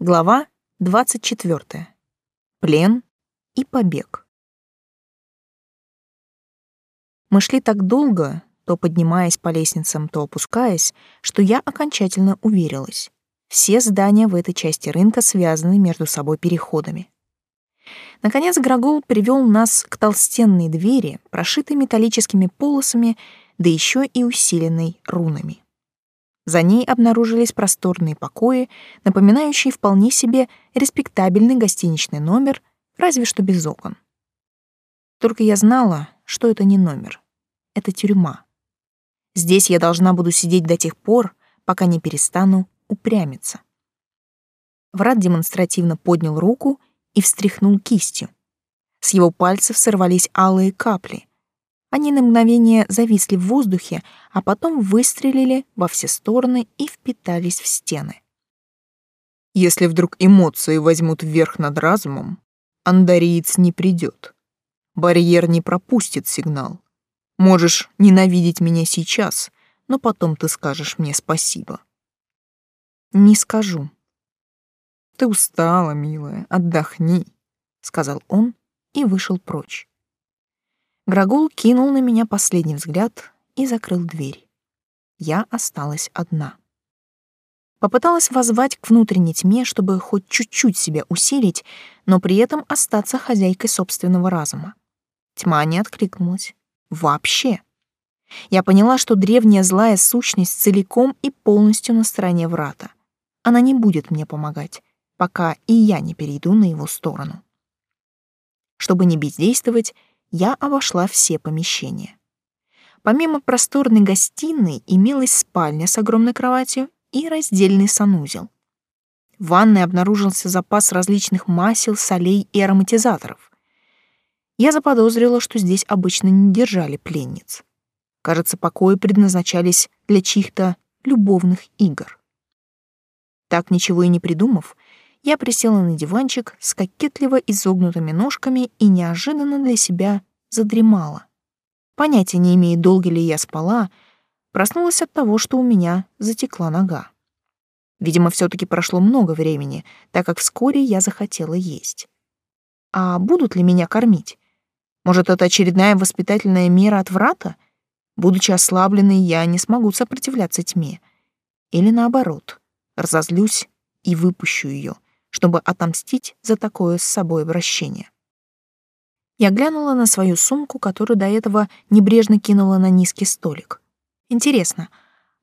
Глава 24. Плен и побег. Мы шли так долго, то поднимаясь по лестницам, то опускаясь, что я окончательно уверилась. Все здания в этой части рынка связаны между собой переходами. Наконец Грагол привел нас к толстенной двери, прошитой металлическими полосами, да еще и усиленной рунами. За ней обнаружились просторные покои, напоминающие вполне себе респектабельный гостиничный номер, разве что без окон. Только я знала, что это не номер. Это тюрьма. Здесь я должна буду сидеть до тех пор, пока не перестану упрямиться. Врат демонстративно поднял руку и встряхнул кистью. С его пальцев сорвались алые капли, они на мгновение зависли в воздухе, а потом выстрелили во все стороны и впитались в стены. Если вдруг эмоции возьмут верх над разумом, андариец не придет. Барьер не пропустит сигнал. Можешь ненавидеть меня сейчас, но потом ты скажешь мне спасибо. Не скажу. Ты устала, милая, отдохни, сказал он и вышел прочь. Грагул кинул на меня последний взгляд и закрыл дверь. Я осталась одна. Попыталась воззвать к внутренней тьме, чтобы хоть чуть-чуть себя усилить, но при этом остаться хозяйкой собственного разума. Тьма не откликнулась. Вообще. Я поняла, что древняя злая сущность целиком и полностью на стороне врата. Она не будет мне помогать, пока и я не перейду на его сторону. Чтобы не бездействовать, я обошла все помещения. Помимо просторной гостиной имелась спальня с огромной кроватью и раздельный санузел. В ванной обнаружился запас различных масел, солей и ароматизаторов. Я заподозрила, что здесь обычно не держали пленниц. Кажется, покои предназначались для чьих-то любовных игр. Так ничего и не придумав, я присела на диванчик с кокетливо изогнутыми ножками и неожиданно для себя задремала. Понятия не имея, долго ли я спала, проснулась от того, что у меня затекла нога. Видимо, все таки прошло много времени, так как вскоре я захотела есть. А будут ли меня кормить? Может, это очередная воспитательная мера от врата? Будучи ослабленной, я не смогу сопротивляться тьме. Или наоборот, разозлюсь и выпущу ее — чтобы отомстить за такое с собой обращение. Я глянула на свою сумку, которую до этого небрежно кинула на низкий столик. Интересно,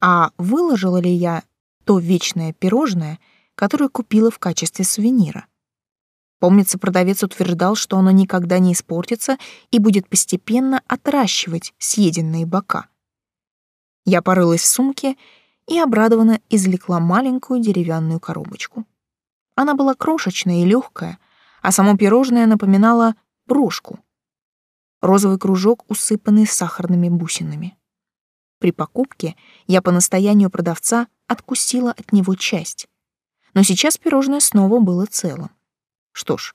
а выложила ли я то вечное пирожное, которое купила в качестве сувенира? Помнится, продавец утверждал, что оно никогда не испортится и будет постепенно отращивать съеденные бока. Я порылась в сумке и обрадованно извлекла маленькую деревянную коробочку. Она была крошечная и легкая, а само пирожное напоминало брошку. Розовый кружок, усыпанный сахарными бусинами. При покупке я по настоянию продавца откусила от него часть. Но сейчас пирожное снова было целым. Что ж,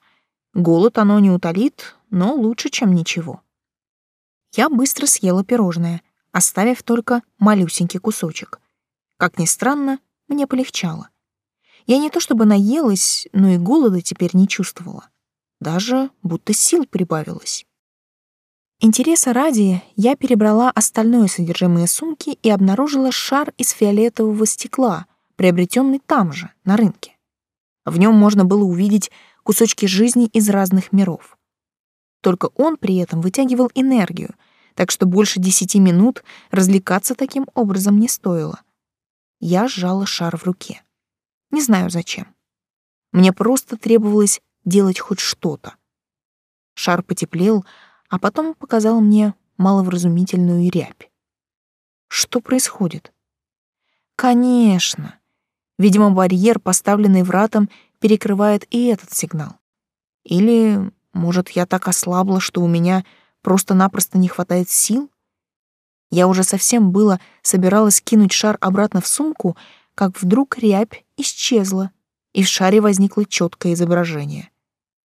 голод оно не утолит, но лучше, чем ничего. Я быстро съела пирожное, оставив только малюсенький кусочек. Как ни странно, мне полегчало. Я не то чтобы наелась, но и голода теперь не чувствовала. Даже будто сил прибавилось. Интереса ради я перебрала остальное содержимое сумки и обнаружила шар из фиолетового стекла, приобретенный там же, на рынке. В нем можно было увидеть кусочки жизни из разных миров. Только он при этом вытягивал энергию, так что больше десяти минут развлекаться таким образом не стоило. Я сжала шар в руке. Не знаю зачем. Мне просто требовалось делать хоть что-то. Шар потеплел, а потом показал мне маловразумительную рябь. Что происходит? Конечно. Видимо, барьер, поставленный вратом, перекрывает и этот сигнал. Или, может, я так ослабла, что у меня просто-напросто не хватает сил? Я уже совсем было собиралась кинуть шар обратно в сумку, как вдруг рябь исчезла, и в шаре возникло четкое изображение.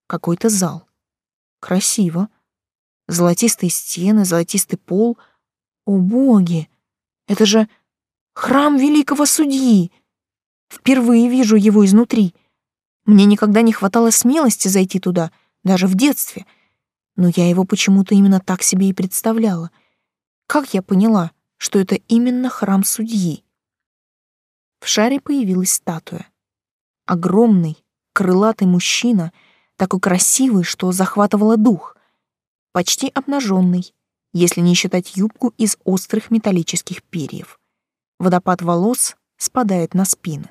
Какой-то зал. Красиво. Золотистые стены, золотистый пол. О, боги! Это же храм великого судьи! Впервые вижу его изнутри. Мне никогда не хватало смелости зайти туда, даже в детстве. Но я его почему-то именно так себе и представляла. Как я поняла, что это именно храм судьи? В шаре появилась статуя. Огромный, крылатый мужчина, такой красивый, что захватывало дух. Почти обнаженный, если не считать юбку из острых металлических перьев. Водопад волос спадает на спину.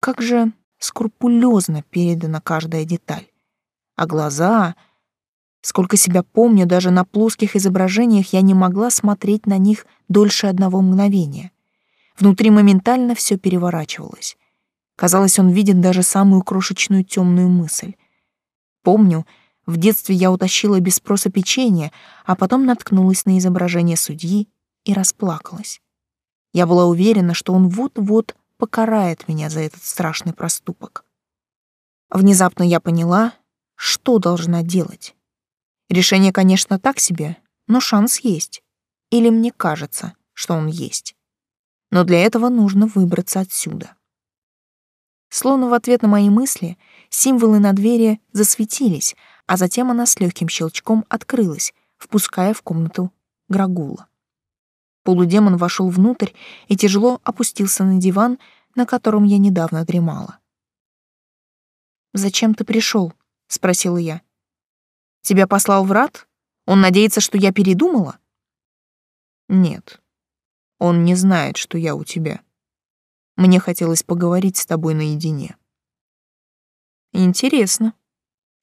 Как же скрупулезно передана каждая деталь. А глаза... Сколько себя помню, даже на плоских изображениях я не могла смотреть на них дольше одного мгновения. Внутри моментально все переворачивалось. Казалось, он видит даже самую крошечную темную мысль. Помню, в детстве я утащила без спроса печенье, а потом наткнулась на изображение судьи и расплакалась. Я была уверена, что он вот-вот покарает меня за этот страшный проступок. Внезапно я поняла, что должна делать. Решение, конечно, так себе, но шанс есть. Или мне кажется, что он есть. Но для этого нужно выбраться отсюда. Словно в ответ на мои мысли, символы на двери засветились, а затем она с легким щелчком открылась, впуская в комнату Грагула. Полудемон вошел внутрь и тяжело опустился на диван, на котором я недавно дремала. «Зачем ты пришел? спросила я. «Тебя послал врат? Он надеется, что я передумала?» «Нет. Он не знает, что я у тебя. Мне хотелось поговорить с тобой наедине». «Интересно».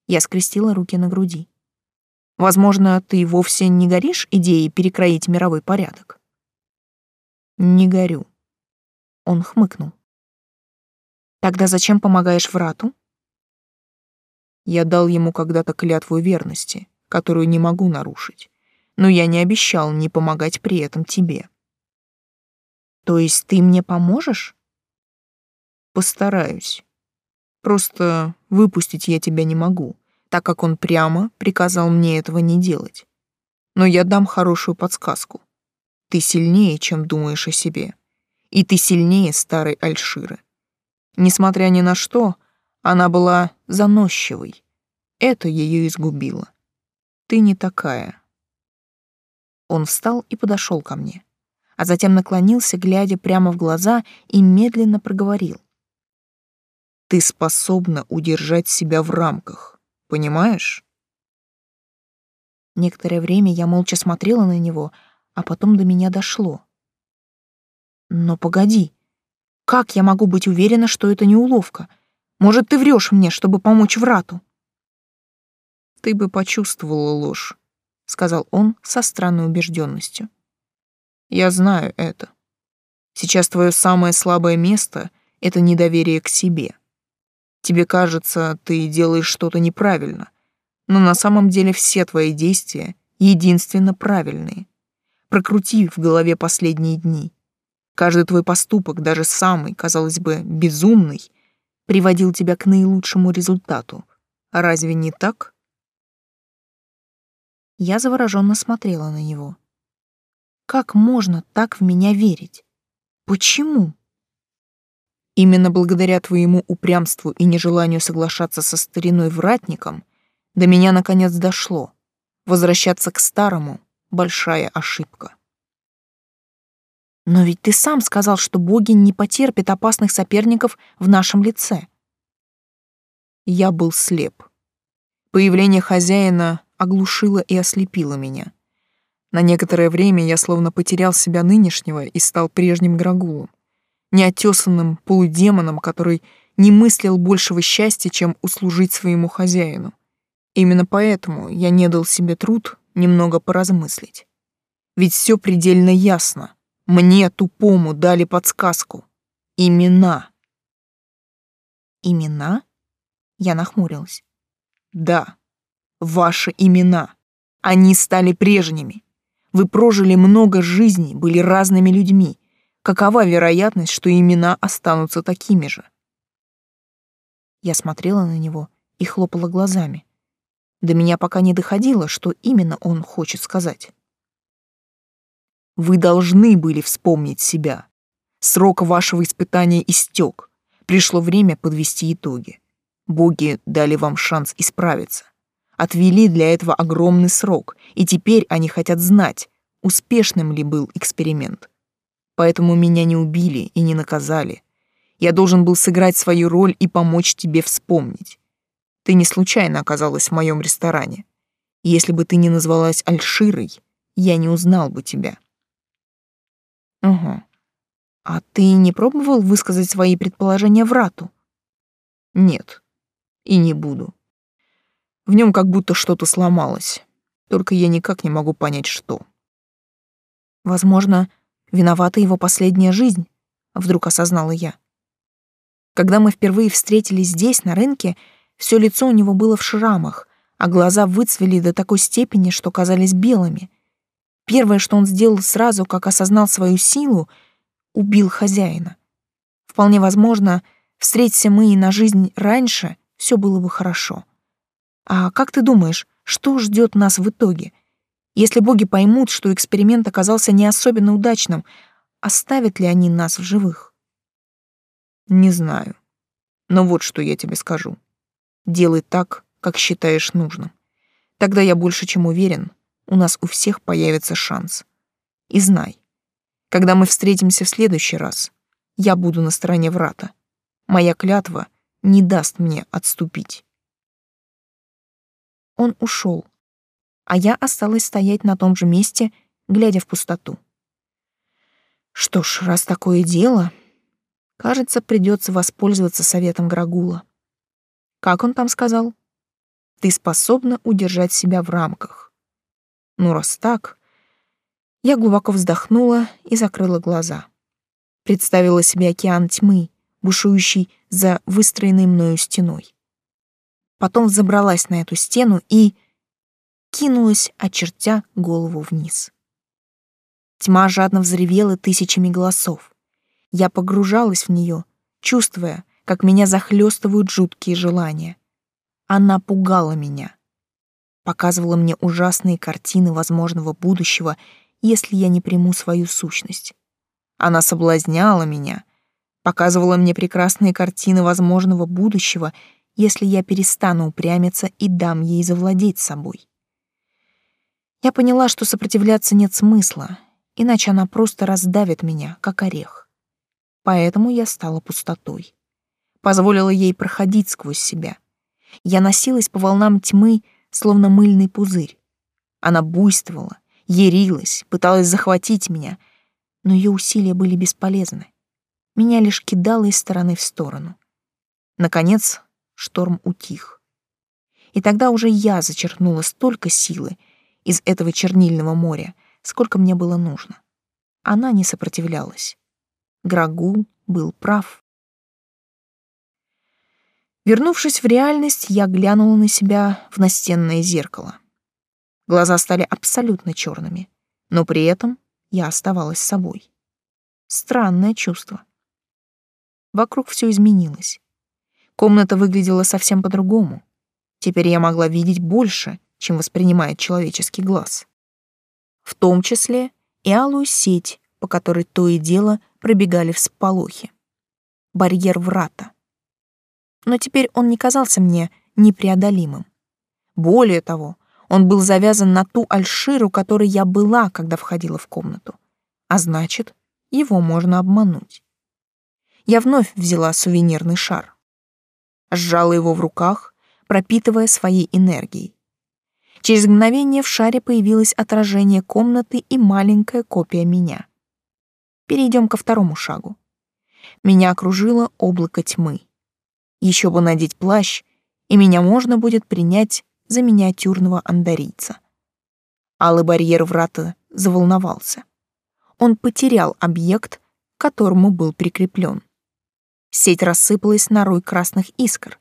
Я скрестила руки на груди. «Возможно, ты вовсе не горишь идеей перекроить мировой порядок?» Не горю. Он хмыкнул. Тогда зачем помогаешь врату? Я дал ему когда-то клятву верности, которую не могу нарушить, но я не обещал не помогать при этом тебе. То есть ты мне поможешь? Постараюсь. Просто выпустить я тебя не могу, так как он прямо приказал мне этого не делать. Но я дам хорошую подсказку. Ты сильнее, чем думаешь о себе. И ты сильнее старой Альширы. Несмотря ни на что, она была заносчивой. Это ее изгубило. Ты не такая. Он встал и подошел ко мне, а затем наклонился, глядя прямо в глаза, и медленно проговорил. Ты способна удержать себя в рамках, понимаешь? Некоторое время я молча смотрела на него, а потом до меня дошло. Но погоди, как я могу быть уверена, что это не уловка? Может, ты врешь мне, чтобы помочь врату? Ты бы почувствовала ложь, сказал он со странной убежденностью. Я знаю это. Сейчас твое самое слабое место — это недоверие к себе. Тебе кажется, ты делаешь что-то неправильно, но на самом деле все твои действия единственно правильные прокрути в голове последние дни. Каждый твой поступок, даже самый, казалось бы, безумный, приводил тебя к наилучшему результату. Разве не так? Я завороженно смотрела на него. Как можно так в меня верить? Почему? Именно благодаря твоему упрямству и нежеланию соглашаться со стариной вратником до меня наконец дошло. Возвращаться к старому большая ошибка. Но ведь ты сам сказал, что боги не потерпят опасных соперников в нашем лице. Я был слеп. Появление хозяина оглушило и ослепило меня. На некоторое время я словно потерял себя нынешнего и стал прежним Грагулом, неотесанным полудемоном, который не мыслил большего счастья, чем услужить своему хозяину. Именно поэтому я не дал себе труд немного поразмыслить. Ведь все предельно ясно. Мне, тупому, дали подсказку. Имена. Имена? Я нахмурилась. Да, ваши имена. Они стали прежними. Вы прожили много жизней, были разными людьми. Какова вероятность, что имена останутся такими же? Я смотрела на него и хлопала глазами. До меня пока не доходило, что именно он хочет сказать. Вы должны были вспомнить себя. Срок вашего испытания истек. Пришло время подвести итоги. Боги дали вам шанс исправиться. Отвели для этого огромный срок, и теперь они хотят знать, успешным ли был эксперимент. Поэтому меня не убили и не наказали. Я должен был сыграть свою роль и помочь тебе вспомнить. Ты не случайно оказалась в моем ресторане. Если бы ты не назвалась Альширой, я не узнал бы тебя. Угу. А ты не пробовал высказать свои предположения в Рату? Нет. И не буду. В нем как будто что-то сломалось. Только я никак не могу понять, что. Возможно, виновата его последняя жизнь, вдруг осознала я. Когда мы впервые встретились здесь, на рынке, все лицо у него было в шрамах, а глаза выцвели до такой степени, что казались белыми. Первое, что он сделал сразу, как осознал свою силу, убил хозяина. Вполне возможно, встреться мы и на жизнь раньше, все было бы хорошо. А как ты думаешь, что ждет нас в итоге? Если боги поймут, что эксперимент оказался не особенно удачным, оставят ли они нас в живых? Не знаю. Но вот что я тебе скажу. Делай так, как считаешь нужным. Тогда я больше чем уверен, у нас у всех появится шанс. И знай, когда мы встретимся в следующий раз, я буду на стороне врата. Моя клятва не даст мне отступить. Он ушел, а я осталась стоять на том же месте, глядя в пустоту. Что ж, раз такое дело, кажется, придется воспользоваться советом Грагула. Как он там сказал? ты способна удержать себя в рамках. Ну, раз так... Я глубоко вздохнула и закрыла глаза. Представила себе океан тьмы, бушующий за выстроенной мною стеной. Потом взобралась на эту стену и кинулась, очертя голову вниз. Тьма жадно взревела тысячами голосов. Я погружалась в нее, чувствуя, как меня захлестывают жуткие желания. Она пугала меня. Показывала мне ужасные картины возможного будущего, если я не приму свою сущность. Она соблазняла меня, показывала мне прекрасные картины возможного будущего, если я перестану упрямиться и дам ей завладеть собой. Я поняла, что сопротивляться нет смысла, иначе она просто раздавит меня, как орех. Поэтому я стала пустотой. Позволила ей проходить сквозь себя — я носилась по волнам тьмы, словно мыльный пузырь. Она буйствовала, ярилась, пыталась захватить меня, но ее усилия были бесполезны. Меня лишь кидало из стороны в сторону. Наконец, шторм утих. И тогда уже я зачерпнула столько силы из этого чернильного моря, сколько мне было нужно. Она не сопротивлялась. Грагул был прав. Вернувшись в реальность, я глянула на себя в настенное зеркало. Глаза стали абсолютно черными, но при этом я оставалась собой. Странное чувство. Вокруг все изменилось. Комната выглядела совсем по-другому. Теперь я могла видеть больше, чем воспринимает человеческий глаз. В том числе и алую сеть, по которой то и дело пробегали всполохи. Барьер врата но теперь он не казался мне непреодолимым. Более того, он был завязан на ту альширу, которой я была, когда входила в комнату. А значит, его можно обмануть. Я вновь взяла сувенирный шар. Сжала его в руках, пропитывая своей энергией. Через мгновение в шаре появилось отражение комнаты и маленькая копия меня. Перейдем ко второму шагу. Меня окружило облако тьмы. Еще бы надеть плащ, и меня можно будет принять за миниатюрного андарийца. Алый барьер врата заволновался. Он потерял объект, к которому был прикреплен. Сеть рассыпалась на рой красных искр.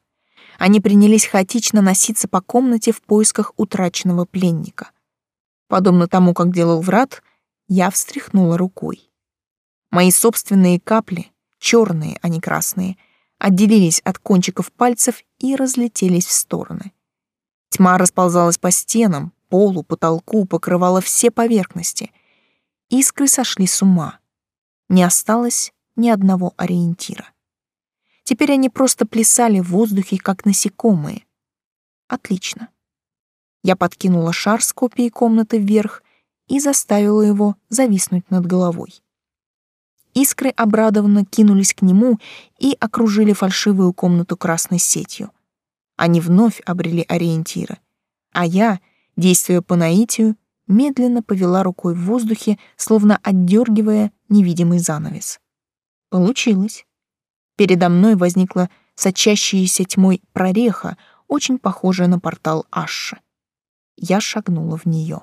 Они принялись хаотично носиться по комнате в поисках утраченного пленника. Подобно тому, как делал врат, я встряхнула рукой. Мои собственные капли, черные, а не красные — отделились от кончиков пальцев и разлетелись в стороны. Тьма расползалась по стенам, полу, потолку, покрывала все поверхности. Искры сошли с ума. Не осталось ни одного ориентира. Теперь они просто плясали в воздухе, как насекомые. Отлично. Я подкинула шар с копией комнаты вверх и заставила его зависнуть над головой. Искры обрадованно кинулись к нему и окружили фальшивую комнату красной сетью. Они вновь обрели ориентиры, а я, действуя по наитию, медленно повела рукой в воздухе, словно отдергивая невидимый занавес. Получилось. Передо мной возникла сочащаяся тьмой прореха, очень похожая на портал Ашши. Я шагнула в нее.